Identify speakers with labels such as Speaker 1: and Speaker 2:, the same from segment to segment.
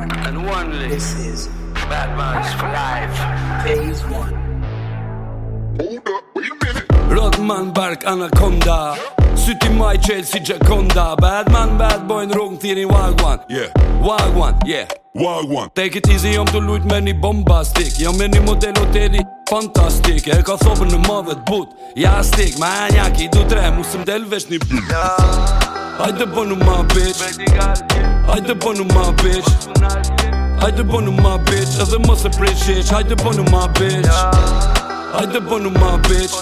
Speaker 1: one and one This is Bad Minds for Life, phase one. Hold up, wait a minute. Rodman Bark Anaconda. Syti my qelë si Gjekonda Bad man, bad boy në rrugë në thiri wagwan Yeah Wagwan, yeah Wagwan Take it easy, jom të lujt me një bombastik Jom me një model hoteli fantastik E ka thobën në mëve të but Jastik, ma e njaki du tre Musëm del vesh një bl Hajde bënu ma bitch Bedi gal kill Haydi bonuma bitch Haydi bonuma bitch As a must appreciate Haydi bonuma bitch Haydi bonuma bitch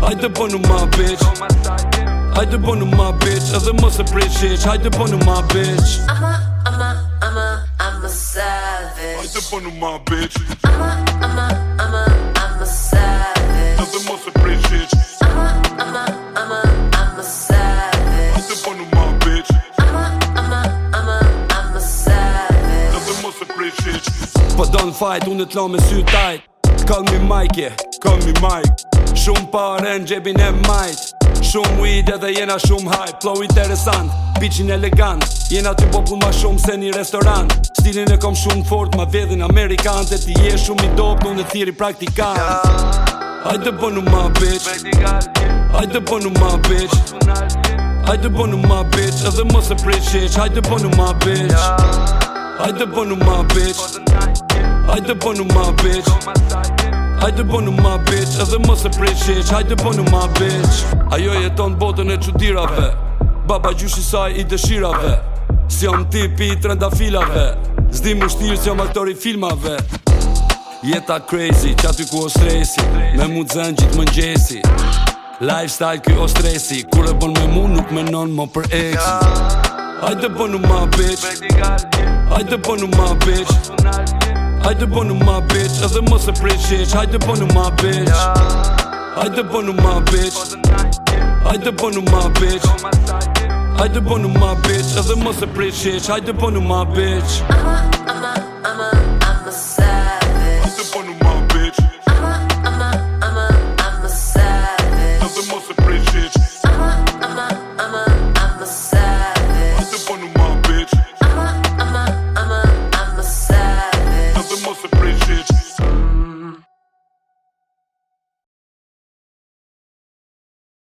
Speaker 1: Haydi bonuma bitch Haydi bonuma bitch As a must appreciate Haydi bonuma bitch I'm a, I'm a, I'm a, I'm a savage Haydi bonuma bitch I'm a, I'm a pri Po don't fight, unë t'la me sy tajt Call me Mike, yeah, call me Mike Shumë pare në gjebin e majt Shumë weed edhe jena shumë hype Flow interesant, bitchin elegant Jena ty popull ma shumë se një restorant Stilin e kom shumë fort ma vedhin amerikante Ti je shumë i dop, në e thiri praktikant Ajde bënu ma bitch Ajde bënu ma bitch Ajde bënu ma bitch Edhe mos e prit Hajtë bënu ma bitch Ajë të bënu ma bitch Ajë të bënu ma bitch Ajë të bënu ma bitch Edhe mos se prej të bënu ma bitch Ajo jeton botën e qudirave Baba gjushi saj i dëshirave Si jam tipi i trendafilave Zdi më shtirë si jam aktori filmave Jeta crazy, që aty ku o stresi Me mu të zënë gjitë më njësi Lifestyle kjo o stresi Kur e bën me mu nuk menon më për eksi Ajë të bënu ma bitch Hajde ponu ma b**h Ajo na gjith Hajte ponu ma b**h E dhe mos e prejshish Hajte ponu ma b**h Jaaa Hajte ponu ma b**h Pozën nga jim Hajte ponu ma b**h Shoma sa jim Hajte ponu ma b**h E dhe mos e prejshish Hajte ponu ma b**h Aha,
Speaker 2: aha